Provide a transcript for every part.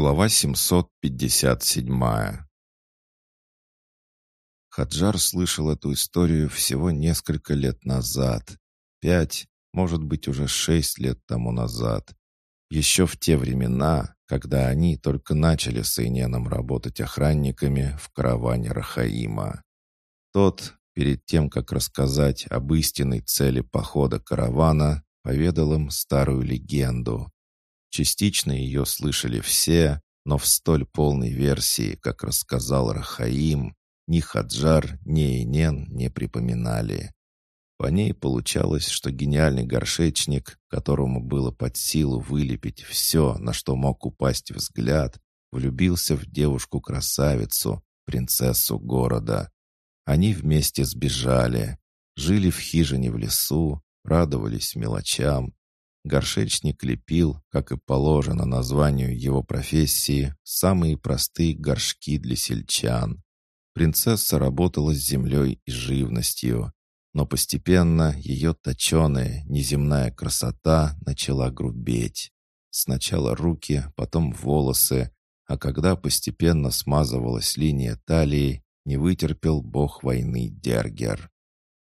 Глава 757 Хаджар слышал эту историю всего несколько лет назад. Пять, может быть, уже шесть лет тому назад. Еще в те времена, когда они только начали с Эйненом работать охранниками в караване Рахаима. Тот, перед тем, как рассказать об истинной цели похода каравана, поведал им старую легенду, Частично ее слышали все, но в столь полной версии, как рассказал Рахаим, ни Хаджар, ни Инен не припоминали. По ней получалось, что гениальный горшечник, которому было под силу вылепить все, на что мог упасть взгляд, влюбился в девушку-красавицу, принцессу города. Они вместе сбежали, жили в хижине в лесу, радовались мелочам, Горшечник лепил, как и положено названию его профессии, самые простые горшки для сельчан. Принцесса работала с землей и живностью, но постепенно ее точеная, неземная красота начала грубеть. Сначала руки, потом волосы, а когда постепенно смазывалась линия талии, не вытерпел бог войны Дергер.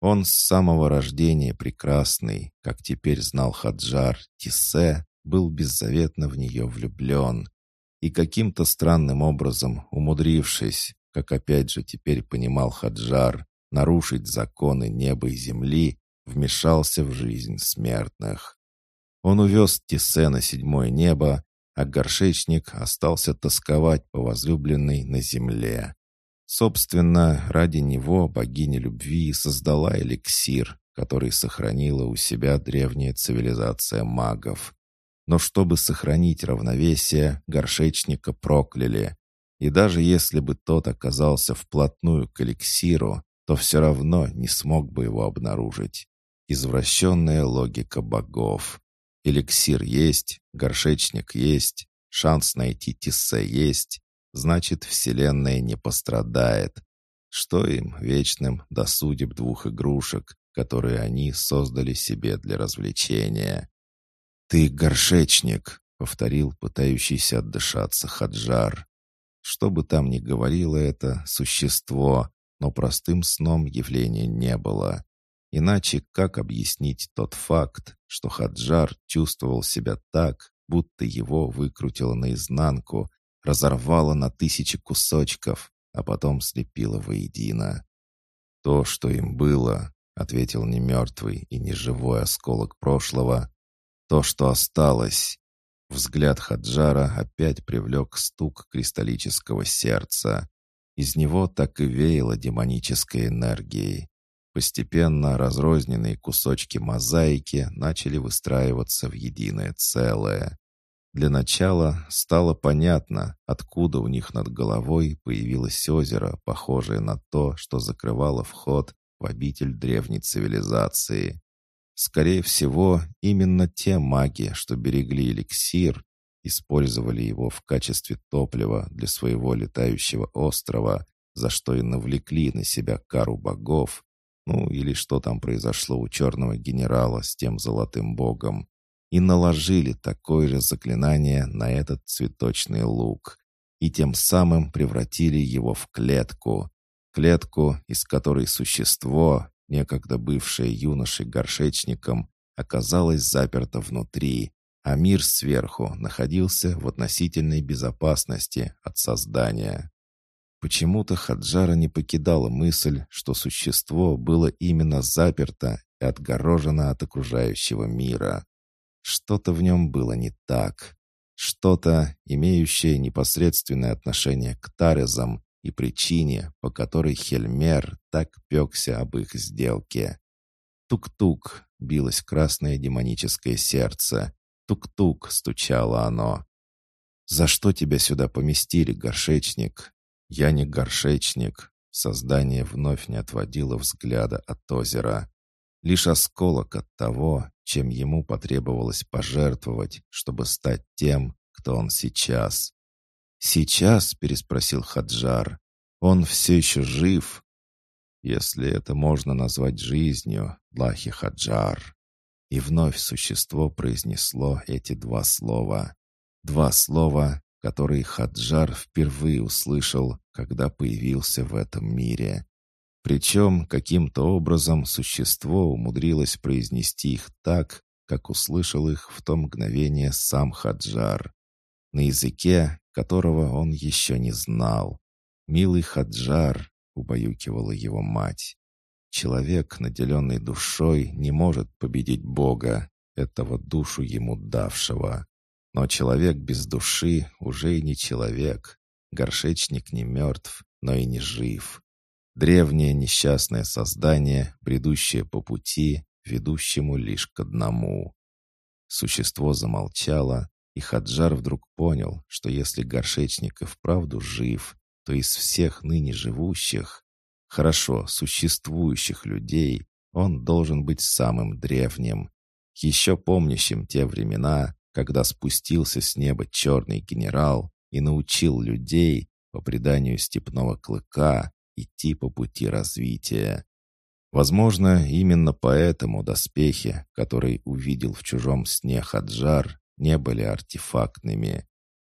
Он с самого рождения прекрасный, как теперь знал Хаджар, Тисе, был беззаветно в нее влюблен. И каким-то странным образом, умудрившись, как опять же теперь понимал Хаджар, нарушить законы неба и земли, вмешался в жизнь смертных. Он увез Тисе на седьмое небо, а горшечник остался тосковать по возлюбленной на земле. Собственно, ради него богиня любви создала эликсир, который сохранила у себя древняя цивилизация магов. Но чтобы сохранить равновесие, горшечника прокляли. И даже если бы тот оказался вплотную к эликсиру, то все равно не смог бы его обнаружить. Извращенная логика богов. Эликсир есть, горшечник есть, шанс найти Тиссе есть, значит, Вселенная не пострадает. Что им, вечным, до судеб двух игрушек, которые они создали себе для развлечения? «Ты горшечник», — повторил пытающийся отдышаться Хаджар. Что бы там ни говорило это существо, но простым сном явления не было. Иначе как объяснить тот факт, что Хаджар чувствовал себя так, будто его выкрутило наизнанку, разорвала на тысячи кусочков, а потом слепила воедино. «То, что им было», — ответил не мертвый и не живой осколок прошлого, «то, что осталось». Взгляд Хаджара опять привлек стук кристаллического сердца. Из него так и веяло демонической энергией. Постепенно разрозненные кусочки мозаики начали выстраиваться в единое целое. Для начала стало понятно, откуда у них над головой появилось озеро, похожее на то, что закрывало вход в обитель древней цивилизации. Скорее всего, именно те маги, что берегли эликсир, использовали его в качестве топлива для своего летающего острова, за что и навлекли на себя кару богов, ну или что там произошло у черного генерала с тем золотым богом, и наложили такое же заклинание на этот цветочный лук, и тем самым превратили его в клетку, клетку, из которой существо, некогда бывшее юношей-горшечником, оказалось заперто внутри, а мир сверху находился в относительной безопасности от создания. Почему-то Хаджара не покидала мысль, что существо было именно заперто и отгорожено от окружающего мира. Что-то в нем было не так. Что-то, имеющее непосредственное отношение к Тарезам и причине, по которой Хельмер так пекся об их сделке. Тук-тук билось красное демоническое сердце. Тук-тук стучало оно. «За что тебя сюда поместили, горшечник?» «Я не горшечник». Создание вновь не отводило взгляда от озера. Лишь осколок от того, чем ему потребовалось пожертвовать, чтобы стать тем, кто он сейчас. «Сейчас?» — переспросил Хаджар. «Он все еще жив?» «Если это можно назвать жизнью, Лахи Хаджар». И вновь существо произнесло эти два слова. Два слова который Хаджар впервые услышал, когда появился в этом мире. Причем каким-то образом существо умудрилось произнести их так, как услышал их в то мгновение сам Хаджар. На языке, которого он еще не знал. «Милый Хаджар», — убаюкивала его мать. «Человек, наделенный душой, не может победить Бога, этого душу ему давшего. Но человек без души уже и не человек. Горшечник не мертв, но и не жив. Древнее несчастное создание, бредущее по пути, ведущему лишь к одному. Существо замолчало, и Хаджар вдруг понял, что если горшечник и вправду жив, то из всех ныне живущих, хорошо существующих людей, он должен быть самым древним, еще помнящим те времена, когда спустился с неба черный генерал и научил людей, по преданию степного клыка, идти по пути развития. Возможно, именно поэтому доспехи, которые увидел в чужом сне Хаджар, не были артефактными.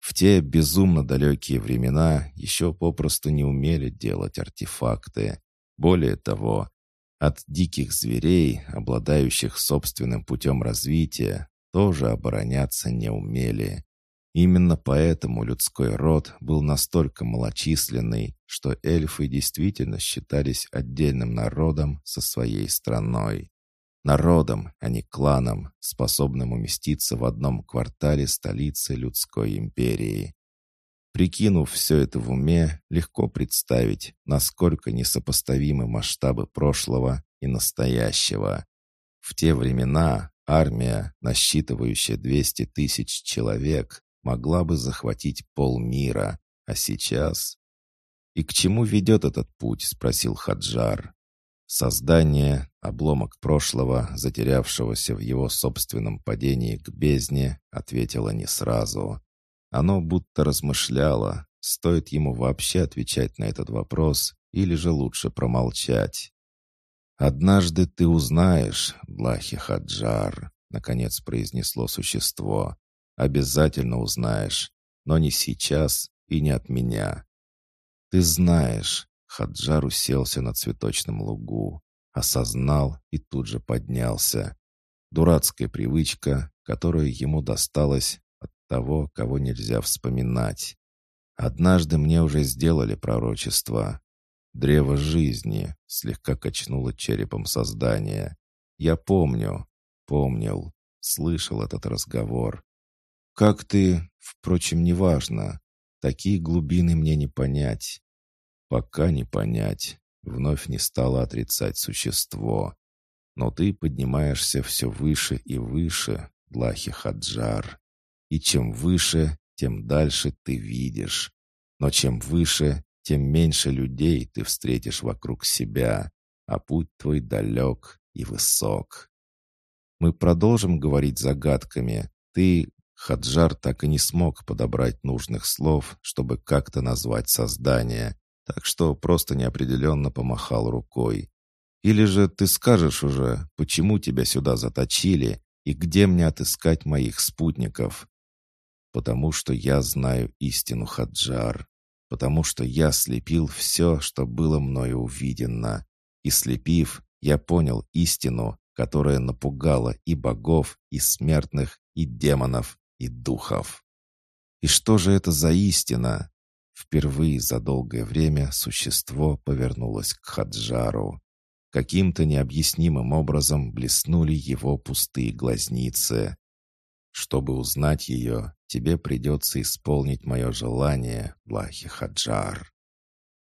В те безумно далекие времена еще попросту не умели делать артефакты. Более того, от диких зверей, обладающих собственным путем развития, тоже обороняться не умели. Именно поэтому людской род был настолько малочисленный, что эльфы действительно считались отдельным народом со своей страной. Народом, а не кланом, способным уместиться в одном квартале столицы людской империи. Прикинув все это в уме, легко представить, насколько несопоставимы масштабы прошлого и настоящего. В те времена армия, насчитывающая 200 тысяч человек, могла бы захватить полмира, а сейчас... «И к чему ведет этот путь?» — спросил Хаджар. Создание, обломок прошлого, затерявшегося в его собственном падении к бездне, ответило не сразу. Оно будто размышляло, стоит ему вообще отвечать на этот вопрос или же лучше промолчать. «Однажды ты узнаешь, Блахи Хаджар», — наконец произнесло существо. «Обязательно узнаешь, но не сейчас и не от меня». «Ты знаешь», — Хаджар уселся на цветочном лугу, осознал и тут же поднялся. Дурацкая привычка, которая ему досталась того, кого нельзя вспоминать. Однажды мне уже сделали пророчество. Древо жизни слегка качнуло черепом создания. Я помню, помнил, слышал этот разговор. Как ты, впрочем, неважно. Такие глубины мне не понять. Пока не понять. Вновь не стало отрицать существо. Но ты поднимаешься все выше и выше, Блахи Хаджар. И чем выше, тем дальше ты видишь. Но чем выше, тем меньше людей ты встретишь вокруг себя, а путь твой далек и высок. Мы продолжим говорить загадками. Ты, Хаджар, так и не смог подобрать нужных слов, чтобы как-то назвать создание, так что просто неопределенно помахал рукой. Или же ты скажешь уже, почему тебя сюда заточили и где мне отыскать моих спутников? потому что я знаю истину Хаджар, потому что я слепил все, что было мною увидено, и слепив, я понял истину, которая напугала и богов, и смертных, и демонов, и духов. И что же это за истина? Впервые за долгое время существо повернулось к Хаджару. Каким-то необъяснимым образом блеснули его пустые глазницы. Чтобы узнать ее, тебе придется исполнить мое желание, Блахи Хаджар».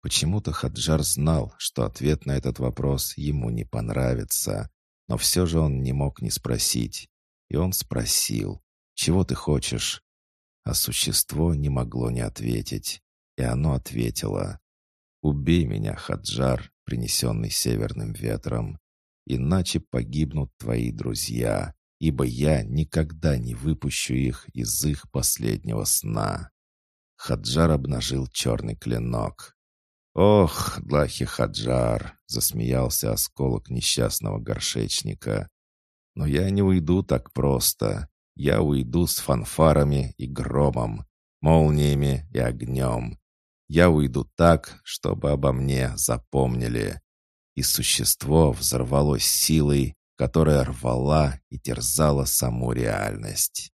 Почему-то Хаджар знал, что ответ на этот вопрос ему не понравится, но все же он не мог не спросить. И он спросил, «Чего ты хочешь?» А существо не могло не ответить, и оно ответило, «Убей меня, Хаджар, принесенный северным ветром, иначе погибнут твои друзья, ибо я никогда не выпущу их из их последнего сна». Хаджар обнажил черный клинок. «Ох, Длахи Хаджар!» — засмеялся осколок несчастного горшечника. «Но я не уйду так просто. Я уйду с фанфарами и громом. молниями и огнем. Я уйду так, чтобы обо мне запомнили. И существо взорвалось силой, которая рвала и терзала саму реальность.